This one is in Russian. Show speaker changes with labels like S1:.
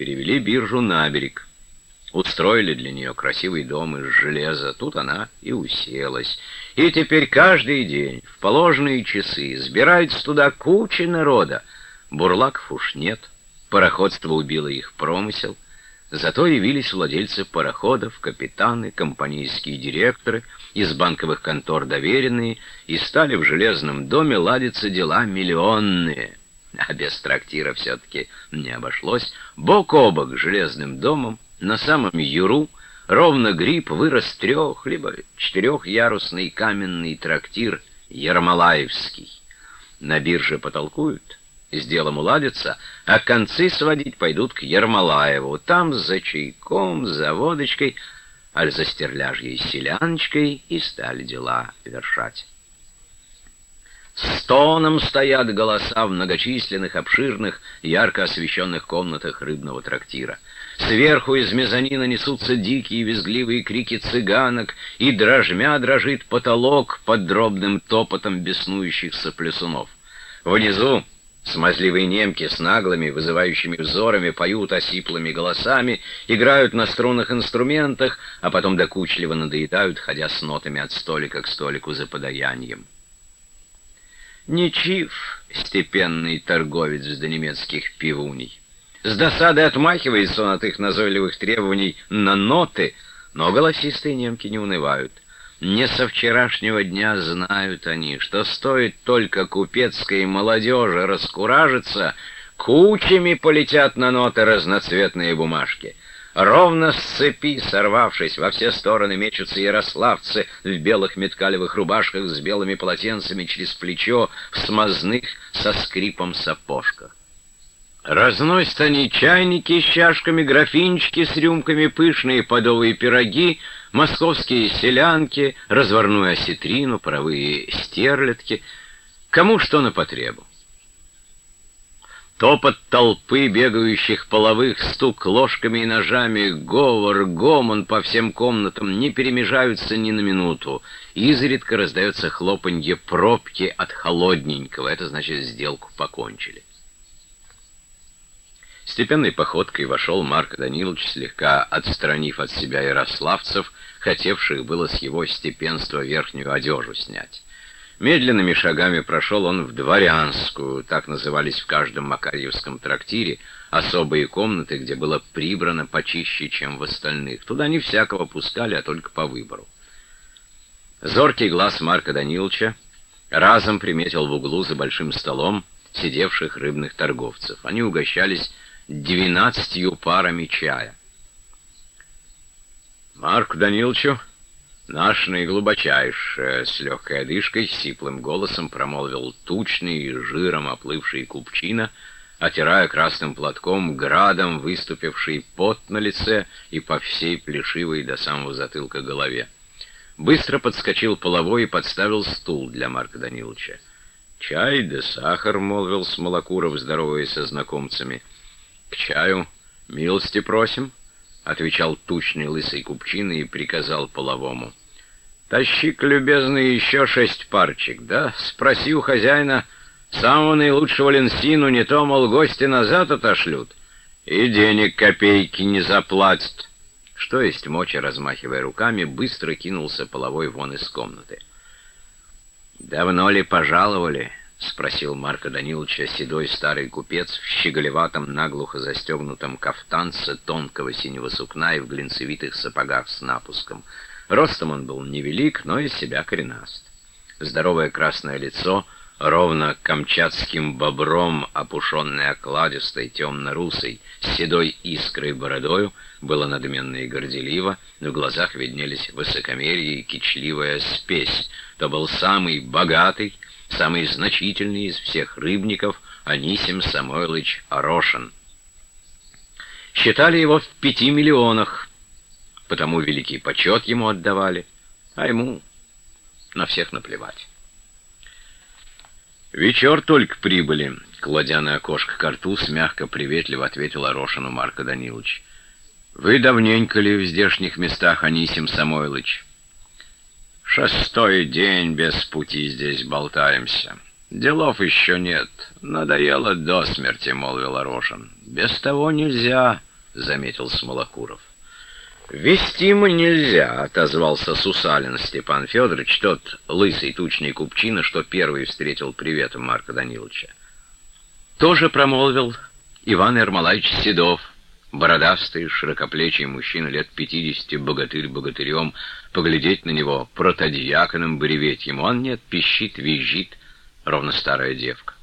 S1: перевели биржу на берег. Устроили для нее красивый дом из железа. Тут она и уселась. И теперь каждый день в положенные часы сбирается туда куча народа. Бурлаков уж нет. Пароходство убило их промысел. Зато явились владельцы пароходов, капитаны, компанейские директоры, из банковых контор доверенные, и стали в железном доме ладиться дела миллионные. А без трактира все-таки не обошлось. Бок о бок железным домом, на самом юру, ровно гриб вырос трех, либо четырехярусный каменный трактир Ермолаевский. На бирже потолкуют, с делом уладится, а концы сводить пойдут к Ермолаеву. Там за чайком, за водочкой, аль за стерляжьей селяночкой и стали дела вершать. Стоном стоят голоса в многочисленных, обширных, ярко освещенных комнатах рыбного трактира. Сверху из мезонина несутся дикие визгливые крики цыганок, и дрожмя дрожит потолок под дробным топотом беснующихся плясунов. Внизу Смазливые немки с наглыми, вызывающими взорами поют осиплыми голосами, играют на струнных инструментах, а потом докучливо надоедают, ходя с нотами от столика к столику за подаянием. Ничив, степенный торговец до немецких пивуней. С досадой отмахивается он от их назойливых требований на ноты, но голосистые немки не унывают — не со вчерашнего дня знают они, что стоит только купецкой молодежи раскуражиться, кучами полетят на ноты разноцветные бумажки. Ровно с цепи, сорвавшись, во все стороны мечутся ярославцы в белых меткалевых рубашках с белыми полотенцами через плечо, в смазных со скрипом сапожках. Разносят они чайники с чашками, графинчики с рюмками, пышные подовые пироги, московские селянки, разварную осетрину, паровые стерлядки. Кому что на потребу. Топот толпы, бегающих половых, стук ложками и ножами, говор, гомон по всем комнатам не перемежаются ни на минуту. Изредка раздается хлопанье пробки от холодненького. Это значит, сделку покончили. Степенной походкой вошел Марк Данилович, слегка отстранив от себя ярославцев, хотевших было с его степенства верхнюю одежу снять. Медленными шагами прошел он в дворянскую, так назывались в каждом макарьевском трактире, особые комнаты, где было прибрано почище, чем в остальных. Туда не всякого пускали, а только по выбору. Зоркий глаз Марка Даниловича разом приметил в углу за большим столом сидевших рыбных торговцев. Они угощались двенадцатью парами чая. Марк Даниловичу, наш наиглубочайший, с легкой одышкой, сиплым голосом промолвил тучный и жиром оплывший купчина, отирая красным платком градом выступивший пот на лице и по всей плешивой до самого затылка голове. Быстро подскочил половой и подставил стул для Марка Даниловича. «Чай да сахар», — молвил Смолокуров, здороваясь со знакомцами, — «К чаю милости просим», — отвечал тучный лысый купчина и приказал половому. «Тащи-ка, любезный, еще шесть парчик, да? Спроси у хозяина самого наилучшего ленсину, не то, мол, гости назад отошлют, и денег копейки не заплатят». Что есть моча, размахивая руками, быстро кинулся половой вон из комнаты. «Давно ли пожаловали?» — спросил Марко Даниловича седой старый купец в щеголеватом наглухо застегнутом кафтанце тонкого синего сукна и в глинцевитых сапогах с напуском. Ростом он был невелик, но из себя коренаст. Здоровое красное лицо, ровно камчатским бобром, опушенное окладистой темно-русой, с седой искрой бородою, было надменно и горделиво, в глазах виднелись высокомерие и кичливая спесь. То был самый богатый, самый значительный из всех рыбников Анисим Самойлович Орошин. Считали его в пяти миллионах, потому великий почет ему отдавали, а ему на всех наплевать. «Вечер только прибыли», — кладя на окошко картуз, мягко приветливо ответил Орошину Марко Данилович. «Вы давненько ли в здешних местах, Анисим Самойлович?» Шестой день без пути здесь болтаемся. Делов еще нет. Надоело до смерти, — молвил Орошин. Без того нельзя, — заметил Смолокуров. «Вести мы нельзя», — отозвался Сусалин Степан Федорович, тот лысый тучный купчина, что первый встретил приветом Марка Даниловича. Тоже промолвил Иван Ермолаевич Седов, бородастый, широкоплечий мужчина лет пятидесяти, богатырь богатырем, поглядеть на него протодиаконом бы ему, он нет, пищит, визжит, ровно старая девка.